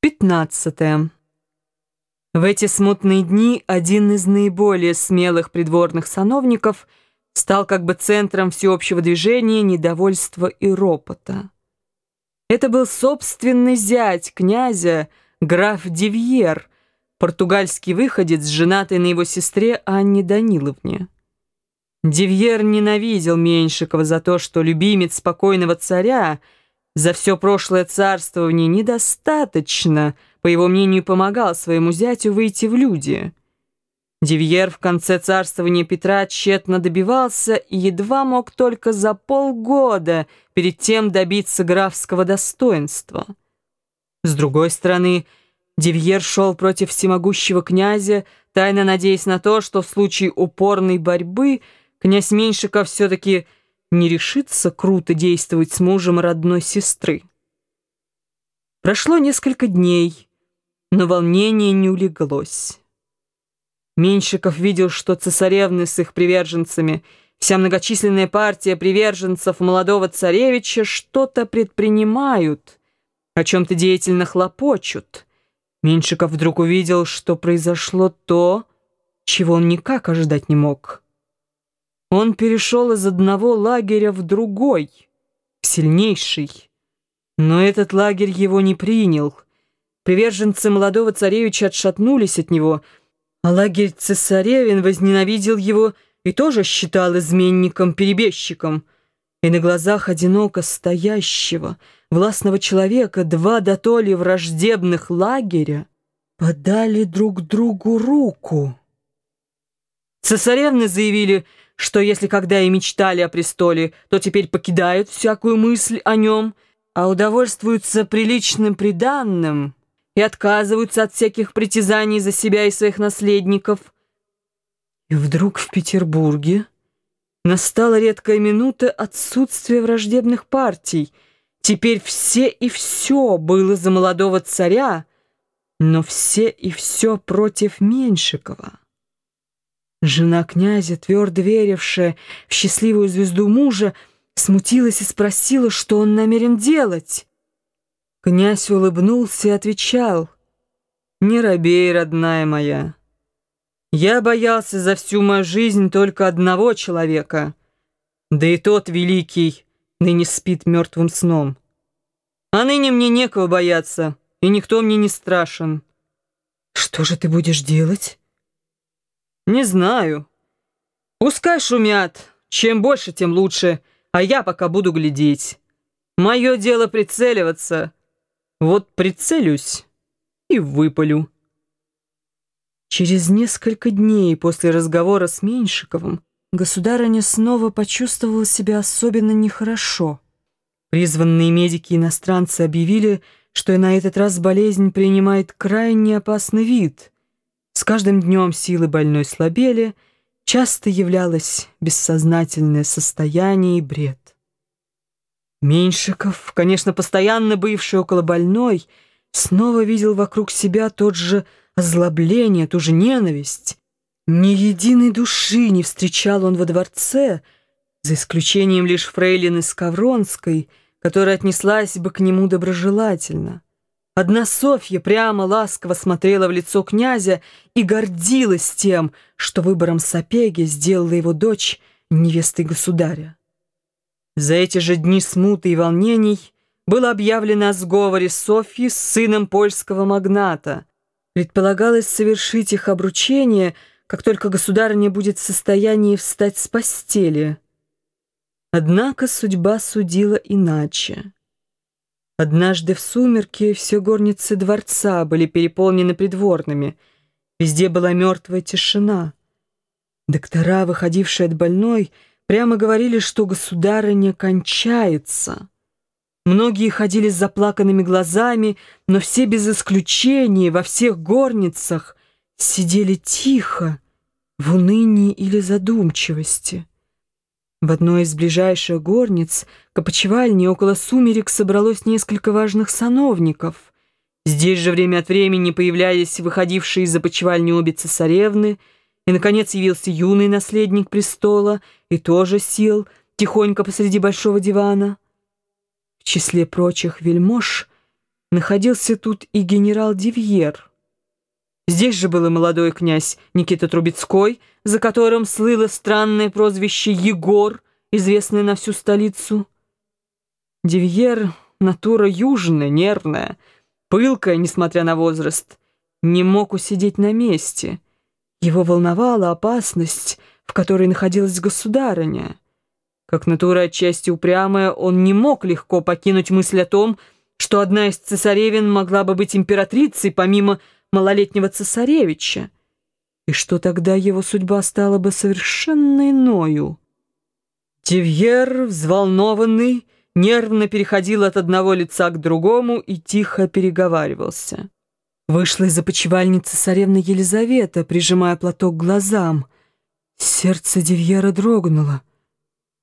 15. В эти смутные дни один из наиболее смелых придворных сановников стал как бы центром всеобщего движения, недовольства и ропота. Это был собственный зять князя, граф Дивьер, португальский выходец, женатый на его сестре Анне Даниловне. Дивьер ненавидел Меньшикова за то, что любимец спокойного царя — за все прошлое царствование недостаточно, по его мнению, помогал своему зятю выйти в люди. Дивьер в конце царствования Петра тщетно добивался и едва мог только за полгода перед тем добиться графского достоинства. С другой стороны, Дивьер шел против всемогущего князя, тайно надеясь на то, что в случае упорной борьбы князь Меньшиков все-таки не решится круто действовать с мужем родной сестры. Прошло несколько дней, но волнение не улеглось. Меньшиков видел, что цесаревны с их приверженцами, вся многочисленная партия приверженцев молодого царевича что-то предпринимают, о чем-то деятельно хлопочут. Меньшиков вдруг увидел, что произошло то, чего он никак ожидать не мог. Он перешел из одного лагеря в другой, в сильнейший. Но этот лагерь его не принял. Приверженцы молодого царевича отшатнулись от него, а лагерь цесаревин возненавидел его и тоже считал изменником-перебежчиком. И на глазах одиноко стоящего, властного человека два дотоли враждебных лагеря подали друг другу руку. Цесаревны заявили — что если когда и мечтали о престоле, то теперь покидают всякую мысль о нем, а удовольствуются приличным приданным и отказываются от всяких притязаний за себя и своих наследников. И вдруг в Петербурге настала редкая минута отсутствия враждебных партий. Теперь все и все было за молодого царя, но все и все против Меньшикова. Жена князя, твердо верившая в счастливую звезду мужа, смутилась и спросила, что он намерен делать. Князь улыбнулся и отвечал, «Не робей, родная моя. Я боялся за всю мою жизнь только одного человека, да и тот великий ныне спит мертвым сном. А ныне мне некого бояться, и никто мне не страшен». «Что же ты будешь делать?» «Не знаю. Пускай шумят. Чем больше, тем лучше. А я пока буду глядеть. Мое дело прицеливаться. Вот прицелюсь и выпалю». Через несколько дней после разговора с Меньшиковым государыня снова почувствовала себя особенно нехорошо. Призванные медики-иностранцы объявили, что и на этот раз болезнь принимает крайне опасный вид — каждым днем силы больной слабели, часто являлось бессознательное состояние и бред. Меньшиков, конечно, постоянно бывший около больной, снова видел вокруг себя тот же озлобление, ту же ненависть. Ни единой души не встречал он во дворце, за исключением лишь фрейлины Скавронской, которая отнеслась бы к нему доброжелательно. Одна Софья прямо ласково смотрела в лицо князя и гордилась тем, что выбором Сапеги сделала его дочь невестой государя. За эти же дни смуты и волнений было объявлено о сговоре Софьи с сыном польского магната. Предполагалось совершить их обручение, как только государыня будет в состоянии встать с постели. Однако судьба судила иначе. Однажды в сумерки все горницы дворца были переполнены придворными. Везде была мертвая тишина. Доктора, выходившие от больной, прямо говорили, что государыня кончается. Многие ходили с заплаканными глазами, но все без исключения во всех горницах сидели тихо, в унынии или задумчивости. В одной из ближайших горниц, к опочивальне, около сумерек собралось несколько важных сановников. Здесь же время от времени появлялись выходившие из опочивальни обе цесаревны, и, наконец, явился юный наследник престола и тоже сел тихонько посреди большого дивана. В числе прочих вельмож находился тут и генерал Дивьер. Здесь же был и молодой князь Никита Трубецкой, за которым слыло странное прозвище Егор, известное на всю столицу. Дивьер — натура южная, нервная, пылкая, несмотря на возраст, не мог усидеть на месте. Его волновала опасность, в которой находилась государыня. Как натура отчасти упрямая, он не мог легко покинуть мысль о том, что одна из цесаревин могла бы быть императрицей, помимо малолетнего цесаревича, и что тогда его судьба стала бы совершенно иною. Тивьер, взволнованный, нервно переходил от одного лица к другому и тихо переговаривался. Вышла из опочивальницы цесаревна Елизавета, прижимая платок к глазам. Сердце Дивьера дрогнуло.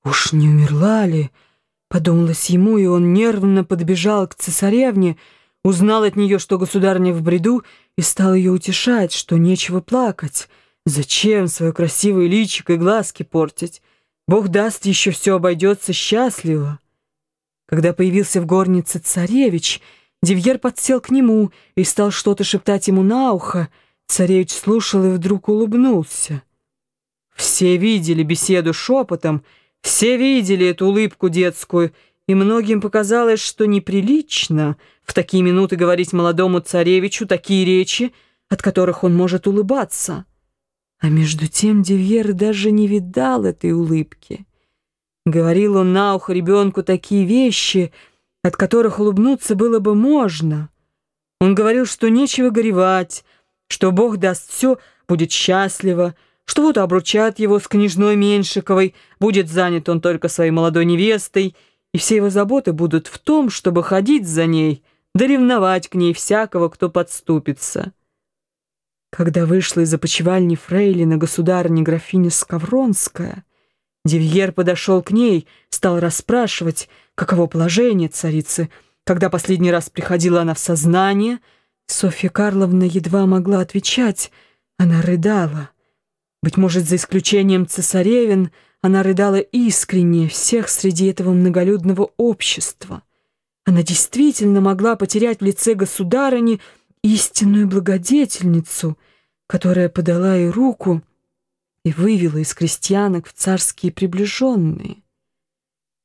«Уж не умерла ли?» — подумалось ему, и он нервно подбежал к цесаревне, узнал от нее, что государня в бреду, и стал ее утешать, что нечего плакать. Зачем свое красивое личико и глазки портить? Бог даст, еще все обойдется счастливо. Когда появился в горнице царевич, Дивьер подсел к нему и стал что-то шептать ему на ухо. Царевич слушал и вдруг улыбнулся. Все видели беседу шепотом, все видели эту улыбку детскую, и многим показалось, что неприлично в такие минуты говорить молодому царевичу такие речи, от которых он может улыбаться. А между тем Дивьер даже не видал этой улыбки. Говорил он на ухо ребенку такие вещи, от которых улыбнуться было бы можно. Он говорил, что нечего горевать, что Бог даст все, будет счастливо, что вот обручат его с княжной Меньшиковой, будет занят он только своей молодой невестой, и все его заботы будут в том, чтобы ходить за ней, да ревновать к ней всякого, кто подступится. Когда вышла из опочивальни фрейлина государыня графиня Скавронская, Дивьер подошел к ней, стал расспрашивать, каково положение царицы. Когда последний раз приходила она в сознание, Софья Карловна едва могла отвечать, она рыдала. Быть может, за исключением цесаревин, она рыдала искренне всех среди этого многолюдного общества. Она действительно могла потерять в лице государыни истинную благодетельницу, которая подала ей руку и вывела из крестьянок в царские приближенные.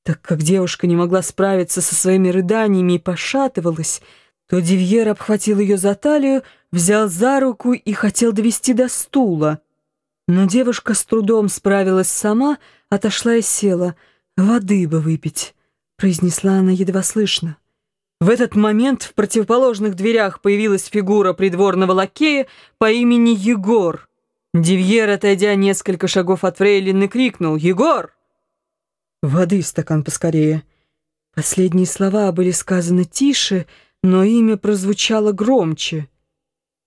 Так как девушка не могла справиться со своими рыданиями и пошатывалась, то Дивьер обхватил ее за талию, взял за руку и хотел довести до стула — но девушка с трудом справилась сама, отошла и села. «Воды бы выпить», — произнесла она едва слышно. В этот момент в противоположных дверях появилась фигура придворного лакея по имени Егор. Дивьер, отойдя несколько шагов от Фрейлины, крикнул «Егор!» «Воды стакан поскорее». Последние слова были сказаны тише, но имя прозвучало громче.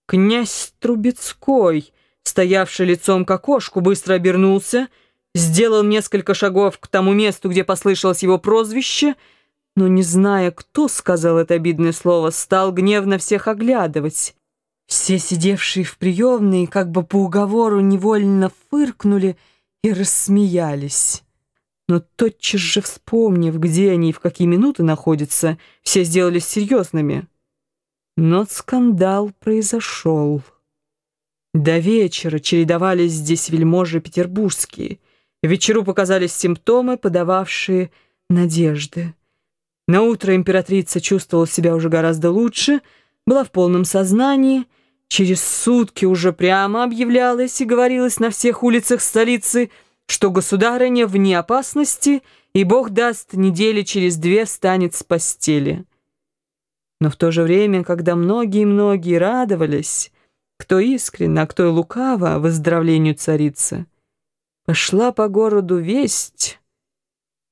«Князь Трубецкой!» Стоявший лицом к окошку, быстро обернулся, сделал несколько шагов к тому месту, где послышалось его прозвище, но, не зная, кто сказал это обидное слово, стал гневно всех оглядывать. Все сидевшие в приемной, как бы по уговору, невольно фыркнули и рассмеялись. Но тотчас же вспомнив, где они и в какие минуты находятся, все сделались серьезными. Но скандал произошел. До вечера чередовались здесь вельможи петербургские. Вечеру показались симптомы, подававшие надежды. На утро императрица чувствовала себя уже гораздо лучше, была в полном сознании, через сутки уже прямо объявлялось и говорилось на всех улицах столицы, что государыня вне опасности, и Бог даст, недели через две встанет с постели. Но в то же время, когда многие-многие радовались, кто искренне, а кто и лукаво выздоровлению царицы. Пошла по городу весть,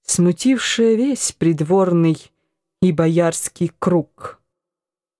смутившая весь придворный и боярский круг.